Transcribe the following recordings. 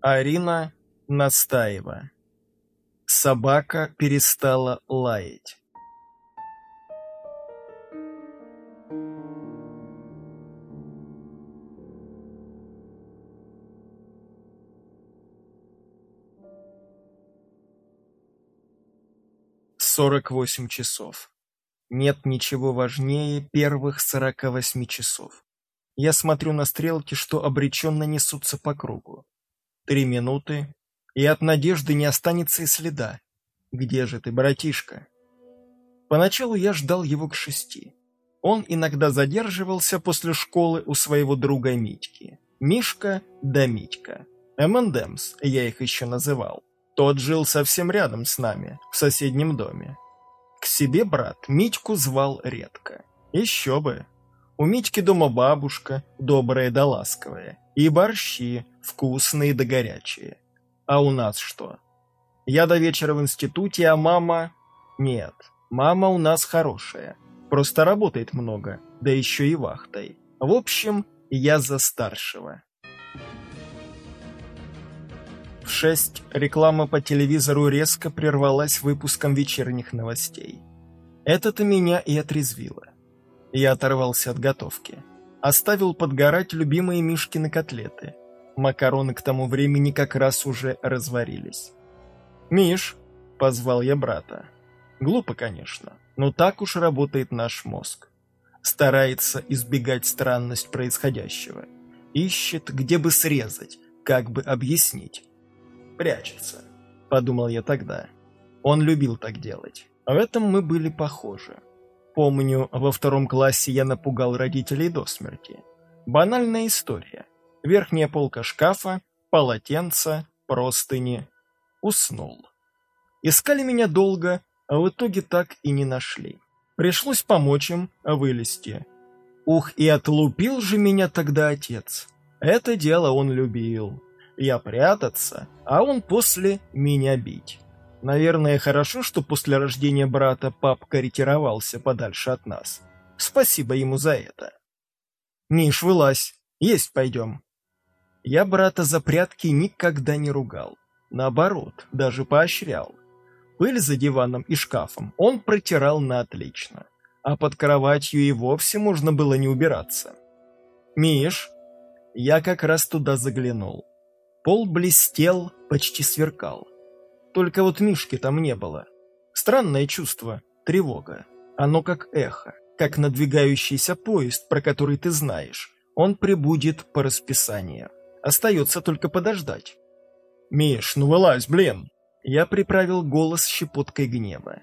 Арина Настаева. Собака перестала лаять. Сорок восемь часов. Нет ничего важнее первых сорока восьми часов. Я смотрю на стрелки, что обреченно несутся по кругу. Три минуты, и от надежды не останется и следа. Где же ты, братишка? Поначалу я ждал его к шести. Он иногда задерживался после школы у своего друга Митьки. Мишка да Митька. M&M's я их еще называл. Тот жил совсем рядом с нами, в соседнем доме. К себе брат Митьку звал редко. Еще бы. У Митьки дома бабушка, добрая да ласковая, и борщи, вкусные да горячие. А у нас что? Я до вечера в институте, а мама... Нет, мама у нас хорошая. Просто работает много, да еще и вахтой. В общем, я за старшего. В шесть реклама по телевизору резко прервалась выпуском вечерних новостей. Это-то меня и отрезвило. Я оторвался от готовки. Оставил подгорать любимые Мишкины котлеты. Макароны к тому времени как раз уже разварились. «Миш!» — позвал я брата. Глупо, конечно, но так уж работает наш мозг. Старается избегать странность происходящего. Ищет, где бы срезать, как бы объяснить. «Прячется», — подумал я тогда. Он любил так делать. В этом мы были похожи. Помню, во втором классе я напугал родителей до смерти. Банальная история. Верхняя полка шкафа, полотенца, простыни. Уснул. Искали меня долго, а в итоге так и не нашли. Пришлось помочь им вылезти. Ух, и отлупил же меня тогда отец. Это дело он любил. Я прятаться, а он после меня бить. Наверное, хорошо, что после рождения брата папка ретировался подальше от нас. Спасибо ему за это. Миш, вылазь, есть пойдем. Я брата за прятки никогда не ругал. Наоборот, даже поощрял. Пыль за диваном и шкафом он протирал на отлично. А под кроватью и вовсе можно было не убираться. «Миш!» Я как раз туда заглянул. Пол блестел, почти сверкал. Только вот Мишки там не было. Странное чувство, тревога. Оно как эхо, как надвигающийся поезд, про который ты знаешь. Он прибудет по расписанию. Остается только подождать. «Миш, ну вылазь, блин!» Я приправил голос щепоткой гнева.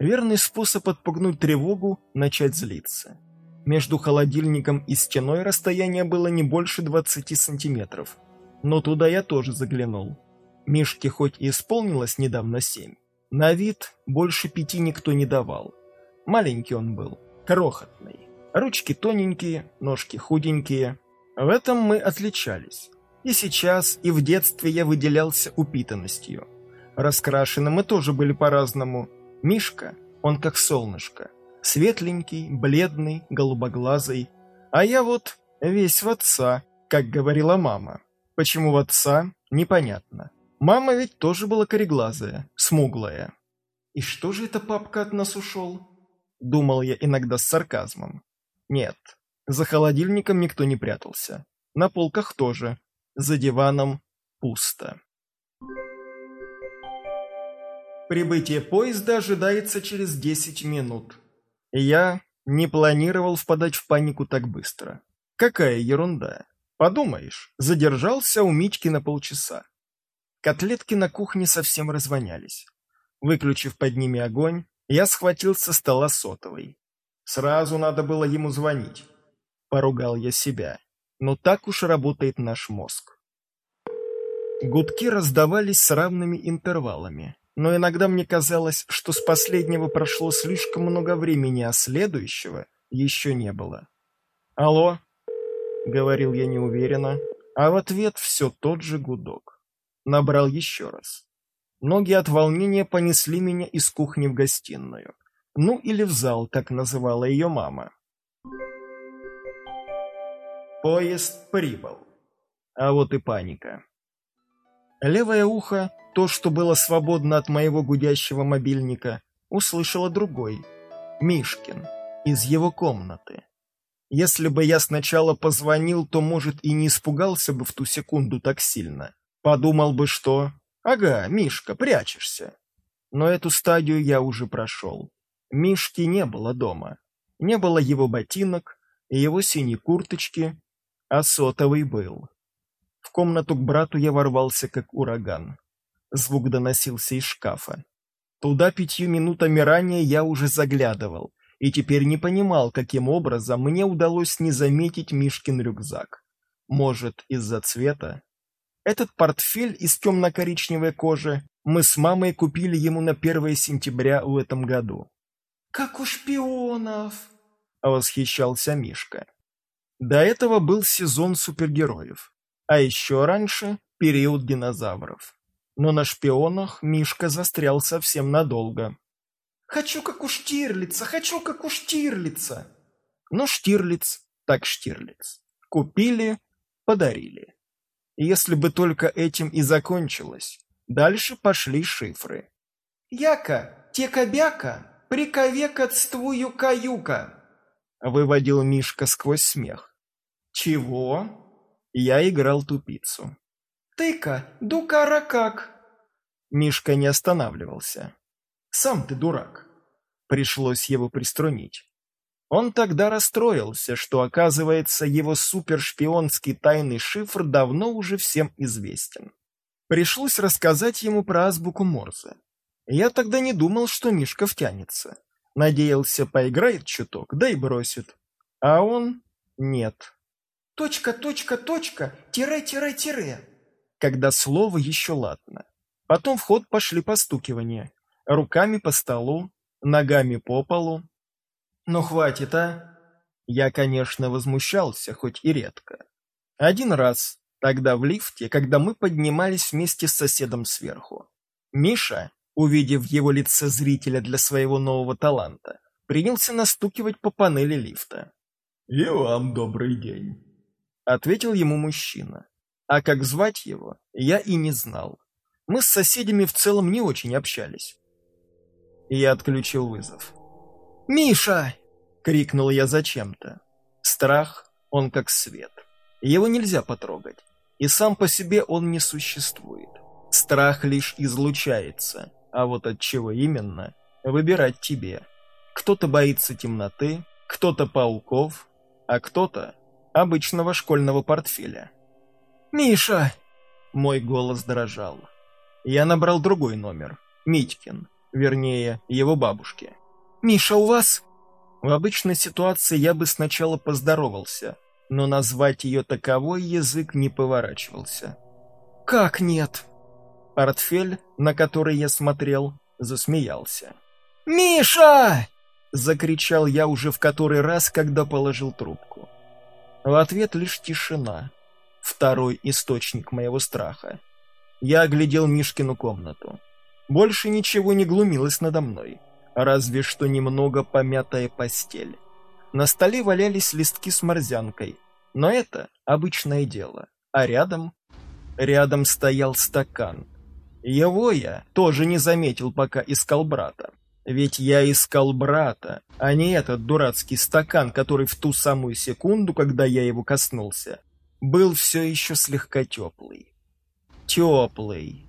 Верный способ отпугнуть тревогу – начать злиться. Между холодильником и стеной расстояние было не больше 20 сантиметров. Но туда я тоже заглянул. Мишке хоть и исполнилось недавно семь, на вид больше пяти никто не давал. Маленький он был, крохотный. Ручки тоненькие, ножки худенькие. В этом мы отличались. И сейчас, и в детстве я выделялся упитанностью. Раскрашены мы тоже были по-разному. Мишка, он как солнышко. Светленький, бледный, голубоглазый. А я вот весь в отца, как говорила мама. Почему в отца, непонятно. Мама ведь тоже была кореглазая, смуглая. «И что же это папка от нас ушел?» Думал я иногда с сарказмом. Нет, за холодильником никто не прятался. На полках тоже. За диваном пусто. Прибытие поезда ожидается через 10 минут. Я не планировал впадать в панику так быстро. Какая ерунда. Подумаешь, задержался у Митьки на полчаса. Котлетки на кухне совсем развонялись. Выключив под ними огонь, я схватил со стола сотовый. Сразу надо было ему звонить. Поругал я себя. Но так уж работает наш мозг. Гудки раздавались с равными интервалами, но иногда мне казалось, что с последнего прошло слишком много времени, а следующего еще не было. «Алло?» — говорил я неуверенно, а в ответ все тот же гудок набрал еще раз. Ноги от волнения понесли меня из кухни в гостиную. Ну или в зал, как называла ее мама. Поезд прибыл. А вот и паника. Левое ухо, то, что было свободно от моего гудящего мобильника, услышало другой. Мишкин. Из его комнаты. Если бы я сначала позвонил, то, может, и не испугался бы в ту секунду так сильно. Подумал бы, что... Ага, Мишка, прячешься. Но эту стадию я уже прошел. Мишки не было дома. Не было его ботинок и его синей курточки, а сотовый был. В комнату к брату я ворвался, как ураган. Звук доносился из шкафа. Туда пятью минутами ранее я уже заглядывал, и теперь не понимал, каким образом мне удалось не заметить Мишкин рюкзак. Может, из-за цвета? Этот портфель из темно-коричневой кожи мы с мамой купили ему на 1 сентября в этом году. «Как у шпионов!» — восхищался Мишка. До этого был сезон супергероев, а еще раньше — период динозавров. Но на шпионах Мишка застрял совсем надолго. «Хочу как у Штирлица, хочу как у Штирлица!» Но Штирлиц так Штирлиц. Купили, подарили. Если бы только этим и закончилось. Дальше пошли шифры. «Яка, тека-бяка, приковекотствую каюка!» Выводил Мишка сквозь смех. «Чего?» Я играл тупицу. «Тыка, дукаракак!» Мишка не останавливался. «Сам ты дурак!» Пришлось его приструнить. Он тогда расстроился, что, оказывается, его супершпионский тайный шифр давно уже всем известен. Пришлось рассказать ему про азбуку Морзе. Я тогда не думал, что Мишка втянется. Надеялся, поиграет чуток, да и бросит. А он нет. Точка, точка, точка, тире, тире, тире. Когда слово еще ладно. Потом в ход пошли постукивания. Руками по столу, ногами по полу. Ну хватит, а? Я, конечно, возмущался, хоть и редко. Один раз, тогда в лифте, когда мы поднимались вместе с соседом сверху. Миша, увидев его лице зрителя для своего нового таланта, принялся настукивать по панели лифта. «И вам добрый день», — ответил ему мужчина. А как звать его, я и не знал. Мы с соседями в целом не очень общались. Я отключил вызов. «Миша!» — крикнул я зачем-то. Страх, он как свет. Его нельзя потрогать. И сам по себе он не существует. Страх лишь излучается, а вот от чего именно, выбирать тебе. Кто-то боится темноты, кто-то пауков, а кто-то обычного школьного портфеля. «Миша!» Мой голос дрожал. Я набрал другой номер. Митькин. Вернее, его бабушки. «Миша, у вас...» В обычной ситуации я бы сначала поздоровался, но назвать ее таковой язык не поворачивался. «Как нет?» Портфель, на который я смотрел, засмеялся. «Миша!» — закричал я уже в который раз, когда положил трубку. В ответ лишь тишина. Второй источник моего страха. Я оглядел Мишкину комнату. Больше ничего не глумилось надо мной, разве что немного помятая постель. На столе валялись листки с морзянкой, но это обычное дело. А рядом... Рядом стоял стакан, его я тоже не заметил, пока искал брата. Ведь я искал брата, а не этот дурацкий стакан, который в ту самую секунду, когда я его коснулся, был все еще слегка теплый. Теплый.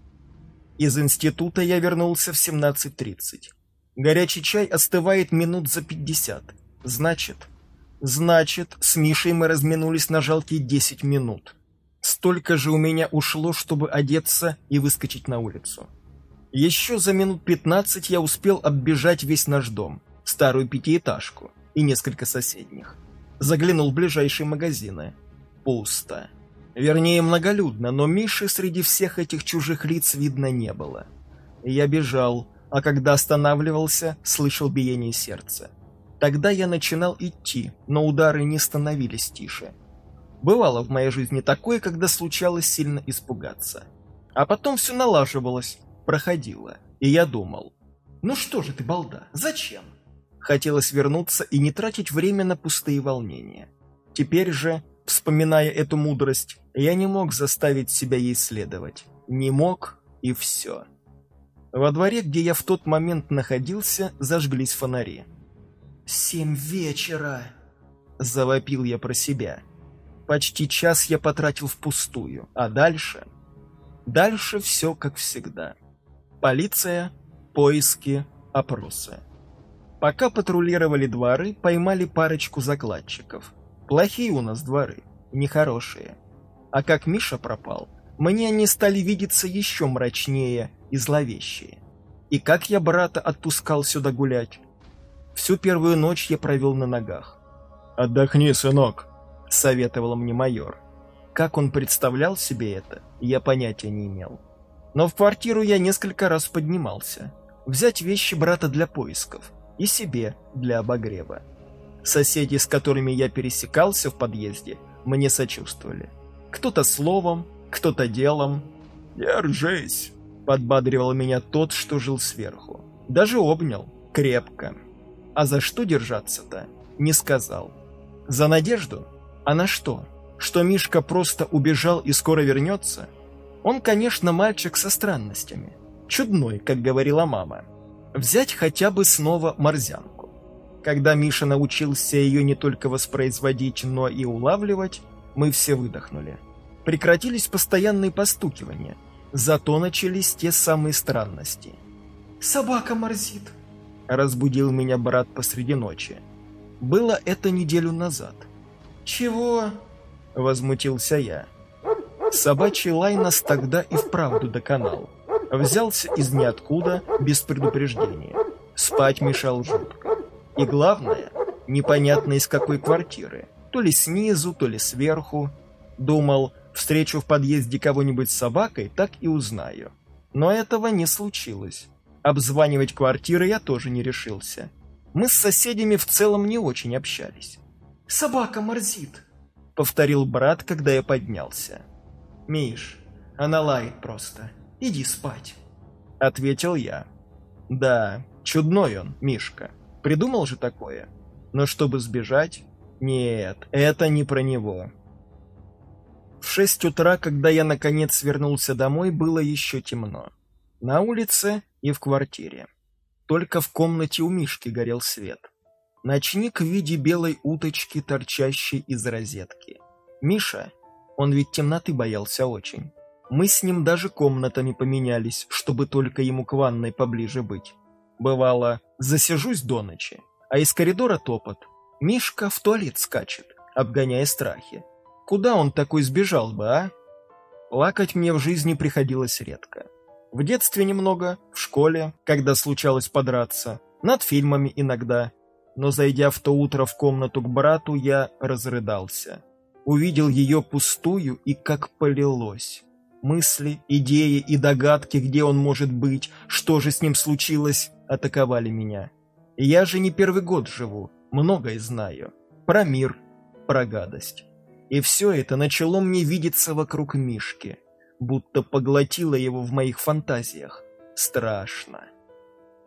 Из института я вернулся в 17.30. Горячий чай остывает минут за 50. Значит, значит, с Мишей мы разминулись на жалкие 10 минут. Столько же у меня ушло, чтобы одеться и выскочить на улицу. Еще за минут пятнадцать я успел оббежать весь наш дом, старую пятиэтажку и несколько соседних. Заглянул в ближайшие магазины. Пусто. Вернее, многолюдно, но Миши среди всех этих чужих лиц видно не было. Я бежал, а когда останавливался, слышал биение сердца. Тогда я начинал идти, но удары не становились тише. Бывало в моей жизни такое, когда случалось сильно испугаться. А потом все налаживалось, проходило, и я думал, ну что же ты, балда, зачем? Хотелось вернуться и не тратить время на пустые волнения. Теперь же, вспоминая эту мудрость, я не мог заставить себя ей следовать. Не мог, и все. Во дворе, где я в тот момент находился, зажглись фонари. «Семь вечера!» — завопил я про себя. Почти час я потратил впустую, а дальше... Дальше все как всегда. Полиция, поиски, опросы. Пока патрулировали дворы, поймали парочку закладчиков. Плохие у нас дворы, нехорошие. А как Миша пропал, мне они стали видеться еще мрачнее и зловещие. И как я брата отпускал сюда гулять? Всю первую ночь я провел на ногах. «Отдохни, сынок», — советовал мне майор. Как он представлял себе это, я понятия не имел. Но в квартиру я несколько раз поднимался. Взять вещи брата для поисков и себе для обогрева. Соседи, с которыми я пересекался в подъезде, мне сочувствовали. Кто-то словом, кто-то делом. «Держись!» — подбадривал меня тот, что жил сверху. Даже обнял, крепко. А за что держаться-то? Не сказал. За надежду? А на что? Что Мишка просто убежал и скоро вернется? Он, конечно, мальчик со странностями. Чудной, как говорила мама. Взять хотя бы снова морзянку. Когда Миша научился ее не только воспроизводить, но и улавливать, мы все выдохнули. Прекратились постоянные постукивания, зато начались те самые странности. «Собака морзит», — разбудил меня брат посреди ночи. Было это неделю назад. «Чего?» — возмутился я. Собачий лай нас тогда и вправду доконал. Взялся из ниоткуда, без предупреждения. Спать мешал жутко. И главное, непонятно из какой квартиры. То ли снизу, то ли сверху. Думал, встречу в подъезде кого-нибудь с собакой, так и узнаю. Но этого не случилось. Обзванивать квартиры я тоже не решился. Мы с соседями в целом не очень общались. «Собака морзит», — повторил брат, когда я поднялся. «Миш, она лает просто. Иди спать», — ответил я. «Да, чудной он, Мишка. Придумал же такое. Но чтобы сбежать... Нет, это не про него». В шесть утра, когда я наконец вернулся домой, было еще темно. На улице и в квартире. Только в комнате у Мишки горел свет. Ночник в виде белой уточки, торчащей из розетки. Миша, он ведь темноты боялся очень. Мы с ним даже комнатами поменялись, чтобы только ему к ванной поближе быть. Бывало, засижусь до ночи, а из коридора топот. Мишка в туалет скачет, обгоняя страхи. Куда он такой сбежал бы, а? Плакать мне в жизни приходилось редко. В детстве немного, в школе, когда случалось подраться, над фильмами иногда. Но зайдя в то утро в комнату к брату, я разрыдался. Увидел ее пустую и как полилось. Мысли, идеи и догадки, где он может быть, что же с ним случилось, атаковали меня. Я же не первый год живу, многое знаю. Про мир, про гадость. И все это начало мне видеться вокруг Мишки, будто поглотило его в моих фантазиях. Страшно.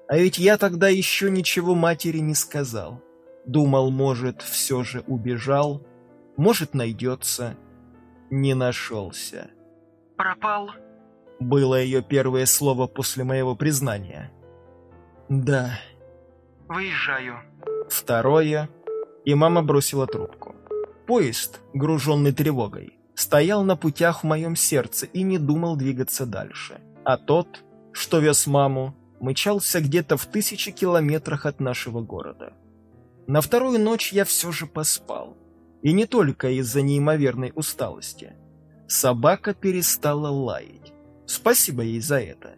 А ведь я тогда еще ничего матери не сказал. Думал, может, все же убежал, может, найдется. Не нашелся. «Пропал?» Было ее первое слово после моего признания. «Да». «Выезжаю». Второе. И мама бросила трубку. Поезд, груженный тревогой, стоял на путях в моем сердце и не думал двигаться дальше. А тот, что вез маму, мчался где-то в тысячи километрах от нашего города. На вторую ночь я все же поспал. И не только из-за неимоверной усталости. Собака перестала лаять. Спасибо ей за это.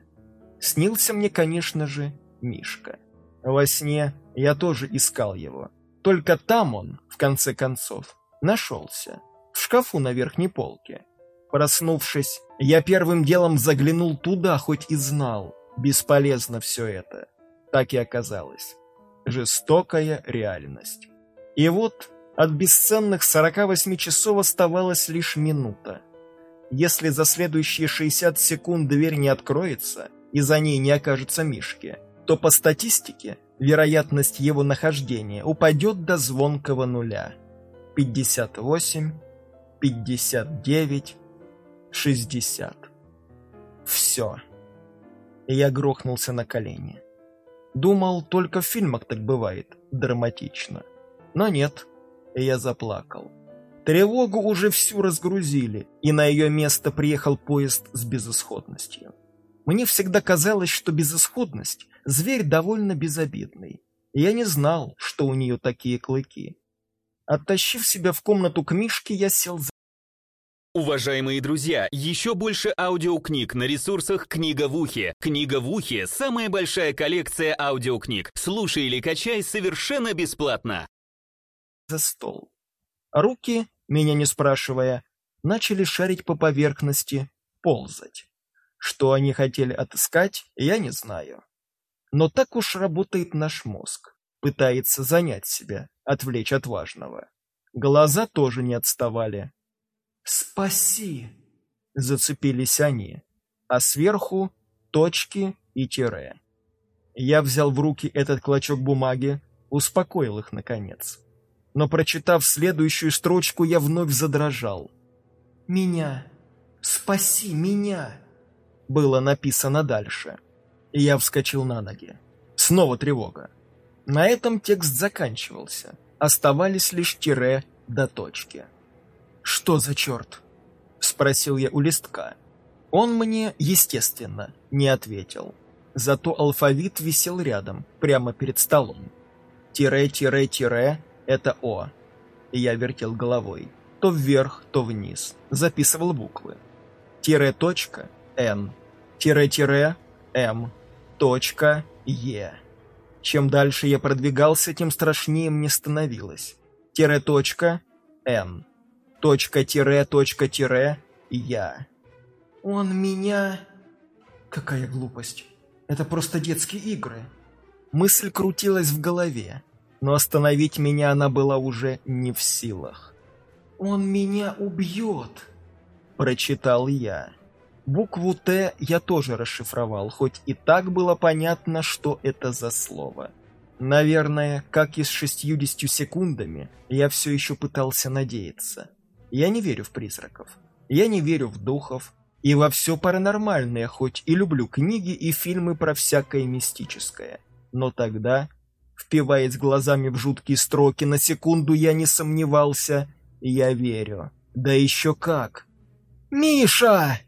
Снился мне, конечно же, Мишка. Во сне я тоже искал его. Только там он, в конце концов, нашелся. В шкафу на верхней полке. Проснувшись, я первым делом заглянул туда, хоть и знал. Бесполезно все это. Так и оказалось. Жестокая реальность. И вот от бесценных 48 часов оставалась лишь минута. Если за следующие 60 секунд дверь не откроется, и за ней не окажется Мишки, то по статистике вероятность его нахождения упадет до звонкого нуля. 58, 59, 60. Все. Я грохнулся на колени. Думал, только в фильмах так бывает, драматично. Но нет, я заплакал. Тревогу уже всю разгрузили, и на ее место приехал поезд с безысходностью. Мне всегда казалось, что безысходность – зверь довольно безобидный. Я не знал, что у нее такие клыки. Оттащив себя в комнату к Мишке, я сел за... Уважаемые друзья, еще больше аудиокниг на ресурсах «Книга в ухе». «Книга в ухе» — самая большая коллекция аудиокниг. Слушай или качай совершенно бесплатно. За стол. Руки, меня не спрашивая, начали шарить по поверхности, ползать. Что они хотели отыскать, я не знаю. Но так уж работает наш мозг. Пытается занять себя, отвлечь от важного. Глаза тоже не отставали. «Спаси!» Зацепились они, а сверху точки и тире. Я взял в руки этот клочок бумаги, успокоил их наконец. Но, прочитав следующую строчку, я вновь задрожал. «Меня! Спаси меня!» Было написано дальше. И я вскочил на ноги. Снова тревога. На этом текст заканчивался. Оставались лишь тире до точки. «Что за черт?» — спросил я у листка. Он мне, естественно, не ответил. Зато алфавит висел рядом, прямо перед столом. Тире-тире-тире — это О. Я вертел головой. То вверх, то вниз. Записывал буквы. Тире-точка — Н. Тире-тире — М. Точка — Е. Чем дальше я продвигался, тем страшнее мне становилось. Тире-точка — Н точка-тире, точка-тире, я. Он меня... Какая глупость. Это просто детские игры. Мысль крутилась в голове, но остановить меня она была уже не в силах. «Он меня убьет!» – прочитал я. Букву «Т» я тоже расшифровал, хоть и так было понятно, что это за слово. Наверное, как и с шестьюдесятью секундами, я все еще пытался надеяться – я не верю в призраков. Я не верю в духов. И во все паранормальное, хоть и люблю книги и фильмы про всякое мистическое. Но тогда, впиваясь глазами в жуткие строки, на секунду я не сомневался. Я верю. Да еще как. «Миша!»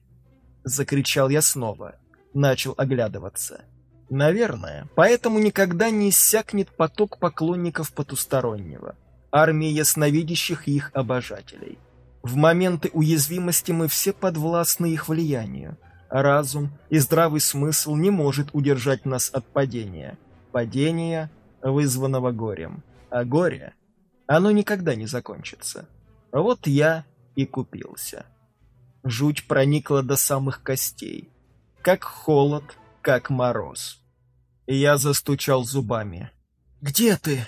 Закричал я снова. Начал оглядываться. Наверное, поэтому никогда не иссякнет поток поклонников потустороннего. Армия ясновидящих их обожателей. В моменты уязвимости мы все подвластны их влиянию. Разум и здравый смысл не может удержать нас от падения. Падения, вызванного горем. А горе, оно никогда не закончится. Вот я и купился. Жуть проникла до самых костей. Как холод, как мороз. Я застучал зубами. «Где ты?»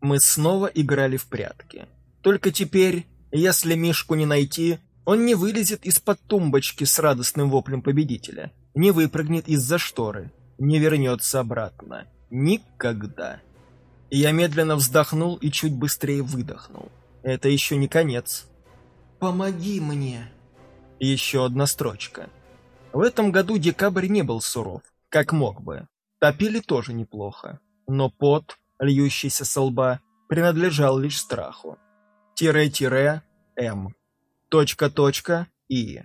Мы снова играли в прятки. Только теперь если Мишку не найти, он не вылезет из-под тумбочки с радостным воплем победителя, не выпрыгнет из-за шторы, не вернется обратно. Никогда. Я медленно вздохнул и чуть быстрее выдохнул. Это еще не конец. «Помоги мне!» Еще одна строчка. В этом году декабрь не был суров, как мог бы. Топили тоже неплохо. Но пот, льющийся со лба, принадлежал лишь страху тире-тире М. Точка-точка И.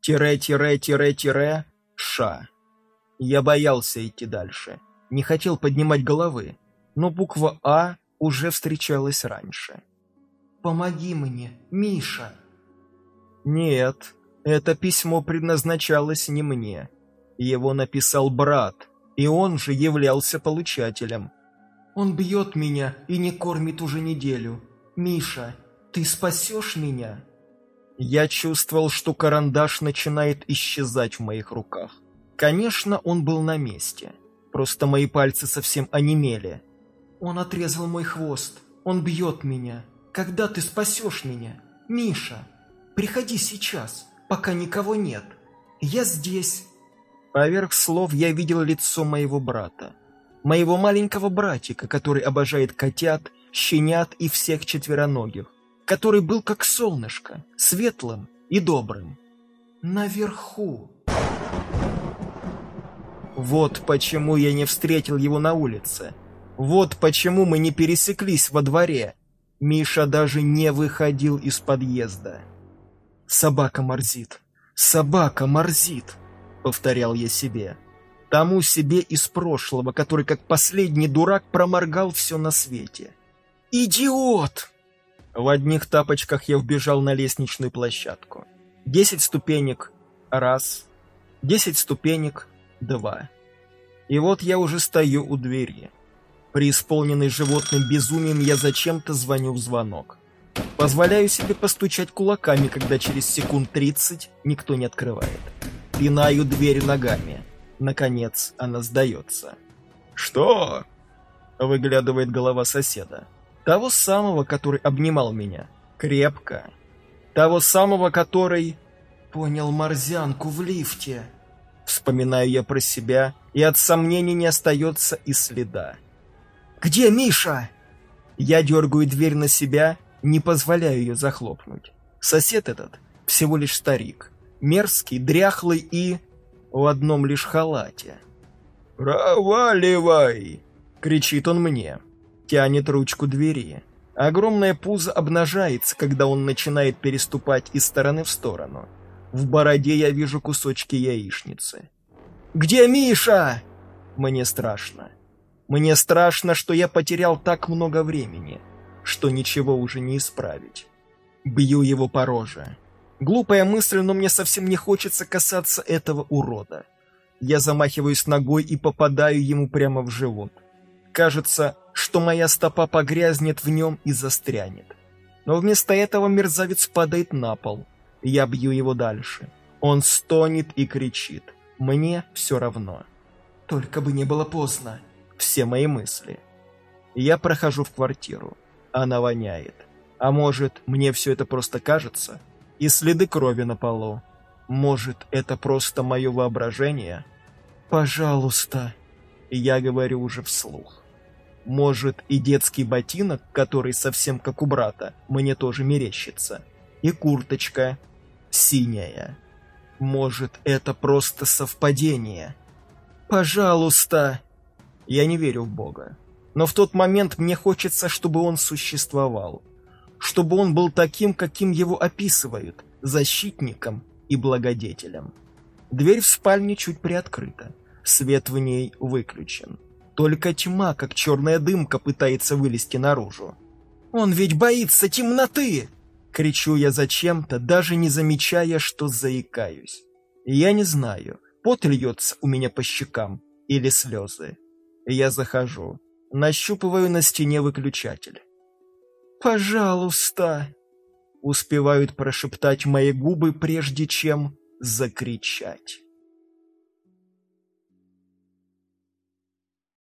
Тире-тире-тире-тире Ш. Я боялся идти дальше. Не хотел поднимать головы, но буква А уже встречалась раньше. «Помоги мне, Миша!» Нет, это письмо предназначалось не мне. Его написал брат, и он же являлся получателем. «Он бьет меня и не кормит уже неделю. Миша, ты спасешь меня?» Я чувствовал, что карандаш начинает исчезать в моих руках. Конечно, он был на месте. Просто мои пальцы совсем онемели. «Он отрезал мой хвост. Он бьет меня. Когда ты спасешь меня? Миша, приходи сейчас, пока никого нет. Я здесь». Поверх слов я видел лицо моего брата. Моего маленького братика, который обожает котят, щенят и всех четвероногих который был как солнышко, светлым и добрым. Наверху. Вот почему я не встретил его на улице. Вот почему мы не пересеклись во дворе. Миша даже не выходил из подъезда. «Собака морзит! Собака морзит!» — повторял я себе. Тому себе из прошлого, который как последний дурак проморгал все на свете. «Идиот!» В одних тапочках я вбежал на лестничную площадку. Десять ступенек — раз. Десять ступенек — два. И вот я уже стою у двери. Преисполненный животным безумием, я зачем-то звоню в звонок. Позволяю себе постучать кулаками, когда через секунд тридцать никто не открывает. Пинаю дверь ногами. Наконец она сдается. «Что?» — выглядывает голова соседа. Того самого, который обнимал меня. Крепко. Того самого, который... Понял морзянку в лифте. Вспоминаю я про себя, и от сомнений не остается и следа. «Где Миша?» Я дергаю дверь на себя, не позволяю ее захлопнуть. Сосед этот всего лишь старик. Мерзкий, дряхлый и... в одном лишь халате. «Проваливай!» — кричит он мне. Тянет ручку двери. Огромное пузо обнажается, когда он начинает переступать из стороны в сторону. В бороде я вижу кусочки яичницы. «Где Миша?» Мне страшно. Мне страшно, что я потерял так много времени, что ничего уже не исправить. Бью его по роже. Глупая мысль, но мне совсем не хочется касаться этого урода. Я замахиваюсь ногой и попадаю ему прямо в живот. Кажется, что моя стопа погрязнет в нем и застрянет. Но вместо этого мерзавец падает на пол. Я бью его дальше. Он стонет и кричит. Мне все равно. Только бы не было поздно. Все мои мысли. Я прохожу в квартиру. Она воняет. А может, мне все это просто кажется? И следы крови на полу. Может, это просто мое воображение? Пожалуйста. Я говорю уже вслух. Может, и детский ботинок, который совсем как у брата, мне тоже мерещится. И курточка синяя. Может, это просто совпадение. Пожалуйста. Я не верю в Бога. Но в тот момент мне хочется, чтобы он существовал. Чтобы он был таким, каким его описывают, защитником и благодетелем. Дверь в спальне чуть приоткрыта. Свет в ней выключен. Только тьма, как черная дымка, пытается вылезти наружу. «Он ведь боится темноты!» Кричу я зачем-то, даже не замечая, что заикаюсь. Я не знаю, пот льется у меня по щекам или слезы. Я захожу, нащупываю на стене выключатель. «Пожалуйста!» Успевают прошептать мои губы, прежде чем закричать.